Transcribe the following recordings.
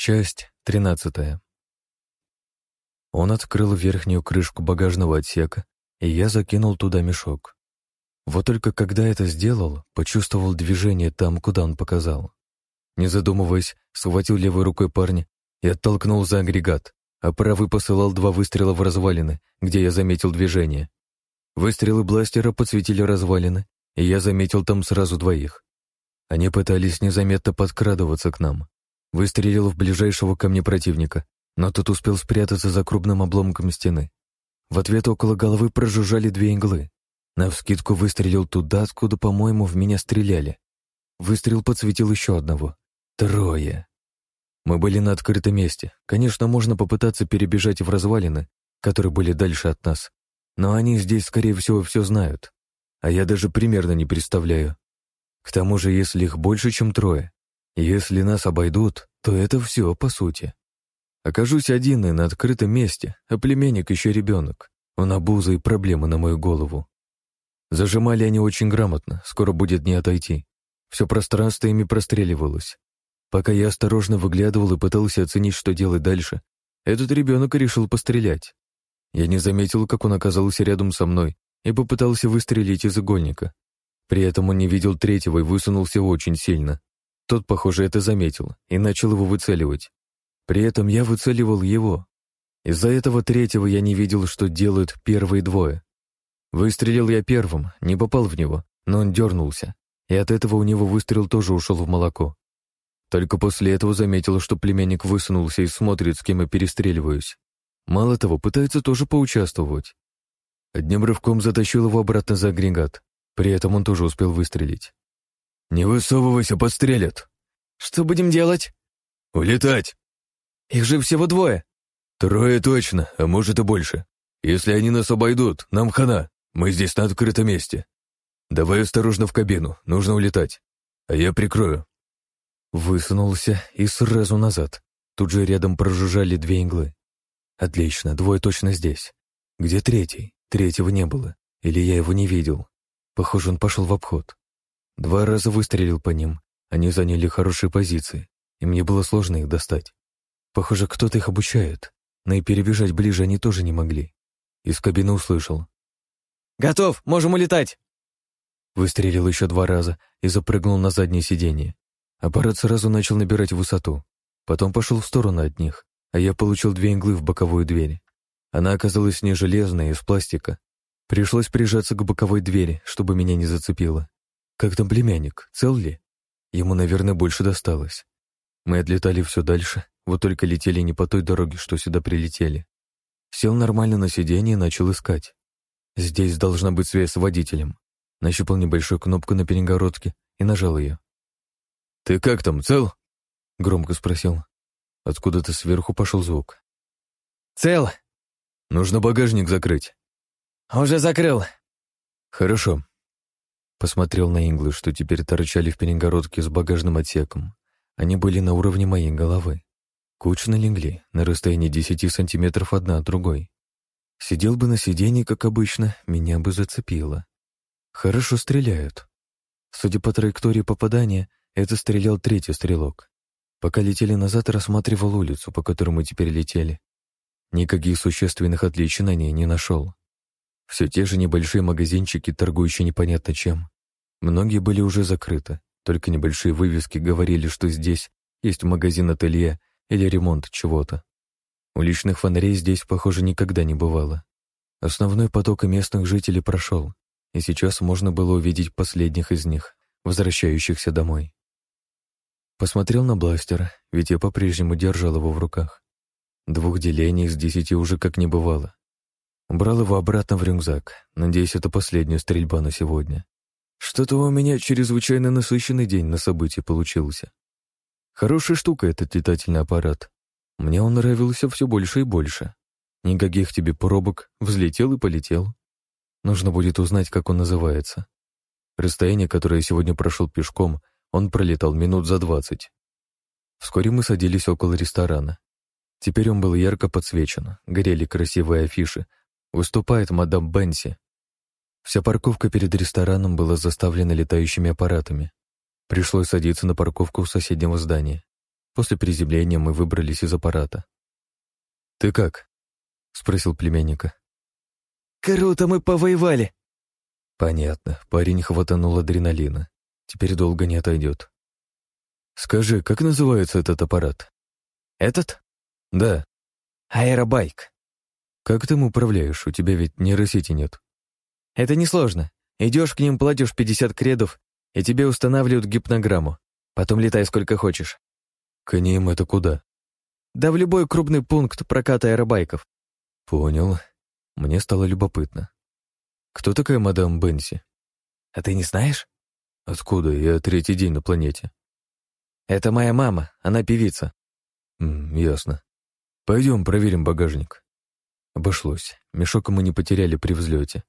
Часть тринадцатая. Он открыл верхнюю крышку багажного отсека, и я закинул туда мешок. Вот только когда это сделал, почувствовал движение там, куда он показал. Не задумываясь, схватил левой рукой парня и оттолкнул за агрегат, а правый посылал два выстрела в развалины, где я заметил движение. Выстрелы бластера подсветили развалины, и я заметил там сразу двоих. Они пытались незаметно подкрадываться к нам. Выстрелил в ближайшего ко мне противника, но тот успел спрятаться за крупным обломком стены. В ответ около головы прожужжали две иглы. Навскидку выстрелил туда, откуда, по-моему, в меня стреляли. Выстрел подсветил еще одного. Трое. Мы были на открытом месте. Конечно, можно попытаться перебежать в развалины, которые были дальше от нас. Но они здесь, скорее всего, все знают. А я даже примерно не представляю. К тому же, если их больше, чем трое, если нас обойдут, то это все, по сути. Окажусь один и на открытом месте, а племенник еще ребенок. Он обуза и проблемы на мою голову. Зажимали они очень грамотно, скоро будет не отойти. Все пространство ими простреливалось. Пока я осторожно выглядывал и пытался оценить, что делать дальше, этот ребенок решил пострелять. Я не заметил, как он оказался рядом со мной и попытался выстрелить из игольника. При этом он не видел третьего и высунулся очень сильно. Тот, похоже, это заметил и начал его выцеливать. При этом я выцеливал его. Из-за этого третьего я не видел, что делают первые двое. Выстрелил я первым, не попал в него, но он дернулся, и от этого у него выстрел тоже ушел в молоко. Только после этого заметил, что племянник высунулся и смотрит, с кем я перестреливаюсь. Мало того, пытается тоже поучаствовать. Одним рывком затащил его обратно за агрегат. При этом он тоже успел выстрелить. «Не высовывайся, подстрелят!» «Что будем делать?» «Улетать!» «Их же всего двое!» «Трое точно, а может и больше. Если они нас обойдут, нам хана. Мы здесь на открытом месте. Давай осторожно в кабину, нужно улетать. А я прикрою». Высунулся и сразу назад. Тут же рядом прожужжали две иглы. «Отлично, двое точно здесь. Где третий? Третьего не было. Или я его не видел. Похоже, он пошел в обход. Два раза выстрелил по ним. Они заняли хорошие позиции, и мне было сложно их достать. Похоже, кто-то их обучает, но и перебежать ближе они тоже не могли. Из кабины услышал. «Готов, можем улетать!» Выстрелил еще два раза и запрыгнул на заднее сиденье. Аппарат сразу начал набирать высоту. Потом пошел в сторону от них, а я получил две иглы в боковую дверь. Она оказалась не железная, из пластика. Пришлось прижаться к боковой двери, чтобы меня не зацепило. Как там племянник, цел ли? Ему, наверное, больше досталось. Мы отлетали все дальше, вот только летели не по той дороге, что сюда прилетели. Сел нормально на сиденье и начал искать. Здесь должна быть связь с водителем. Нащупал небольшую кнопку на перегородке и нажал ее. «Ты как там, цел?» — громко спросил. Откуда-то сверху пошел звук. «Цел!» «Нужно багажник закрыть». «Уже закрыл». «Хорошо. Посмотрел на иглы, что теперь торчали в перегородке с багажным отсеком. Они были на уровне моей головы. Кучно легли, на расстоянии десяти сантиметров одна от другой. Сидел бы на сиденье, как обычно, меня бы зацепило. Хорошо стреляют. Судя по траектории попадания, это стрелял третий стрелок. Пока летели назад, рассматривал улицу, по которой мы теперь летели. Никаких существенных отличий на ней не нашел. Все те же небольшие магазинчики, торгующие непонятно чем. Многие были уже закрыты, только небольшие вывески говорили, что здесь есть магазин-ателье или ремонт чего-то. Уличных фонарей здесь, похоже, никогда не бывало. Основной поток местных жителей прошел, и сейчас можно было увидеть последних из них, возвращающихся домой. Посмотрел на бластер, ведь я по-прежнему держал его в руках. Двух делений из десяти уже как не бывало. Убрал его обратно в рюкзак. Надеюсь, это последняя стрельба на сегодня. Что-то у меня чрезвычайно насыщенный день на события получился. Хорошая штука этот летательный аппарат. Мне он нравился все больше и больше. Никаких тебе пробок, взлетел и полетел. Нужно будет узнать, как он называется. Расстояние, которое я сегодня прошел пешком, он пролетал минут за двадцать. Вскоре мы садились около ресторана. Теперь он был ярко подсвечен, горели красивые афиши, Выступает мадам Бенси. Вся парковка перед рестораном была заставлена летающими аппаратами. Пришлось садиться на парковку у соседнего здания. После приземления мы выбрались из аппарата. «Ты как?» — спросил племянника. «Круто мы повоевали!» «Понятно. Парень хватанул адреналина. Теперь долго не отойдет. Скажи, как называется этот аппарат?» «Этот?» «Да». «Аэробайк». «Как ты им управляешь? У тебя ведь нейросети нет». «Это несложно. Идешь к ним, платишь 50 кредов, и тебе устанавливают гипнограмму. Потом летай сколько хочешь». «К ним это куда?» «Да в любой крупный пункт проката аэробайков». «Понял. Мне стало любопытно. Кто такая мадам Бенси?» «А ты не знаешь?» «Откуда? Я третий день на планете». «Это моя мама, она певица». М, «Ясно. Пойдем проверим багажник». Обошлось. Мешок мы не потеряли при взлете.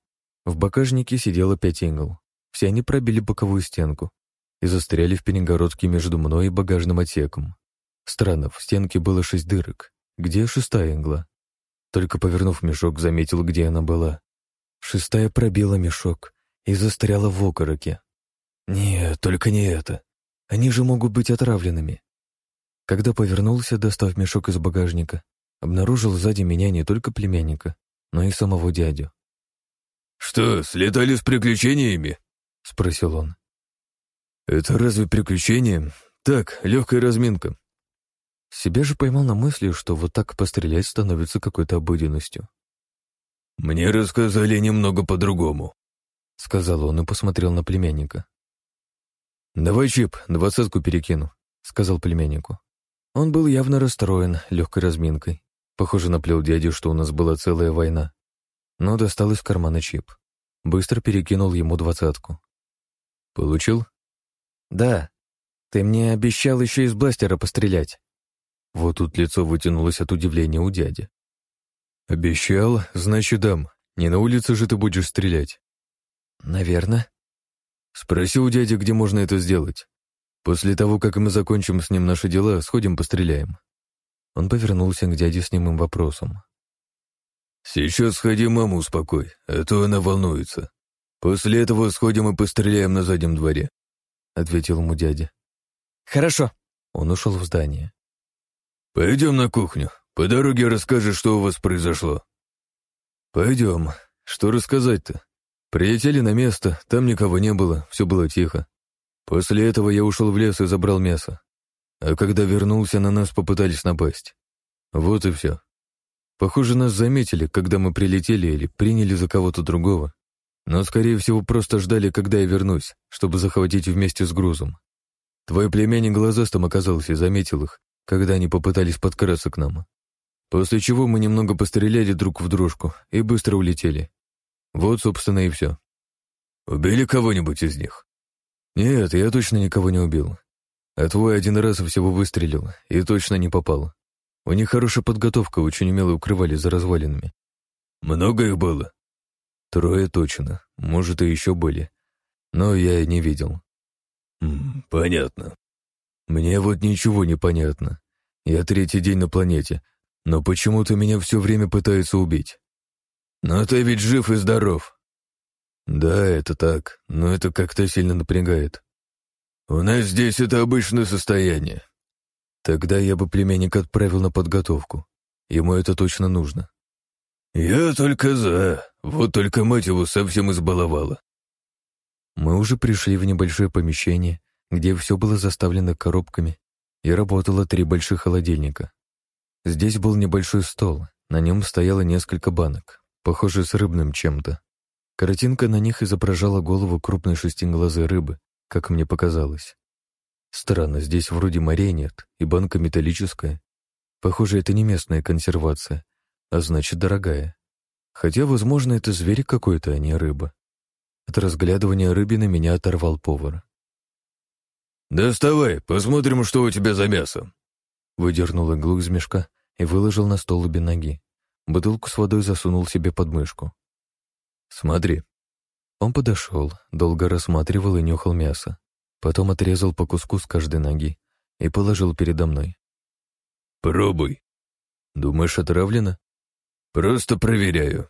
В багажнике сидело пять ингл. Все они пробили боковую стенку и застряли в перегородке между мной и багажным отсеком. Странно, в стенке было шесть дырок. Где шестая игла? Только повернув мешок, заметил, где она была. Шестая пробила мешок и застряла в окороке. Нет, только не это. Они же могут быть отравленными. Когда повернулся, достав мешок из багажника, обнаружил сзади меня не только племянника, но и самого дядю. «Что, слетали с приключениями?» — спросил он. «Это разве приключение? Так, легкая разминка». Себя же поймал на мысли, что вот так пострелять становится какой-то обыденностью. «Мне рассказали немного по-другому», — сказал он и посмотрел на племянника. «Давай чип, двадцатку перекину», — сказал племяннику. Он был явно расстроен легкой разминкой. Похоже, наплел дядю, что у нас была целая война. Но достал из кармана чип. Быстро перекинул ему двадцатку. «Получил?» «Да. Ты мне обещал еще из бластера пострелять». Вот тут лицо вытянулось от удивления у дяди. «Обещал, значит, дам. Не на улице же ты будешь стрелять». «Наверное». «Спроси у дяди, где можно это сделать. После того, как мы закончим с ним наши дела, сходим постреляем». Он повернулся к дяде с немым вопросом. «Сейчас сходи маму успокой, а то она волнуется. После этого сходим и постреляем на заднем дворе», — ответил ему дядя. «Хорошо». Он ушел в здание. «Пойдем на кухню. По дороге расскажешь, что у вас произошло». «Пойдем. Что рассказать-то? Прилетели на место, там никого не было, все было тихо. После этого я ушел в лес и забрал мясо. А когда вернулся, на нас попытались напасть. Вот и все. Похоже, нас заметили, когда мы прилетели или приняли за кого-то другого. Но, скорее всего, просто ждали, когда я вернусь, чтобы захватить вместе с грузом. Твой племянник глазастым оказался и заметил их, когда они попытались подкрасться к нам. После чего мы немного постреляли друг в дружку и быстро улетели. Вот, собственно, и все. «Убили кого-нибудь из них?» «Нет, я точно никого не убил. А твой один раз всего выстрелил и точно не попал. У них хорошая подготовка, очень умело укрывались за развалинами». «Много их было?» «Трое точно, может, и еще были. Но я и не видел». М «Понятно. Мне вот ничего не понятно. Я третий день на планете, но почему-то меня все время пытаются убить. Но ты ведь жив и здоров. Да, это так, но это как-то сильно напрягает. У нас здесь это обычное состояние. Тогда я бы племянника отправил на подготовку. Ему это точно нужно. Я только за. Вот только мать его совсем избаловала. Мы уже пришли в небольшое помещение, где все было заставлено коробками, и работало три больших холодильника. Здесь был небольшой стол, на нем стояло несколько банок, похоже, с рыбным чем-то. Картинка на них изображала голову крупной шестиглазой рыбы, как мне показалось. Странно, здесь вроде морей нет, и банка металлическая. Похоже, это не местная консервация, а значит, дорогая. Хотя, возможно, это зверь какой-то, а не рыба. От разглядывания рыбины меня оторвал повар. «Доставай, посмотрим, что у тебя за мясо». Выдернул иглу из мешка и выложил на стол обе ноги. Бутылку с водой засунул себе под мышку. «Смотри». Он подошел, долго рассматривал и нюхал мясо. Потом отрезал по куску с каждой ноги и положил передо мной. «Пробуй». «Думаешь, отравлено?» «Просто проверяю.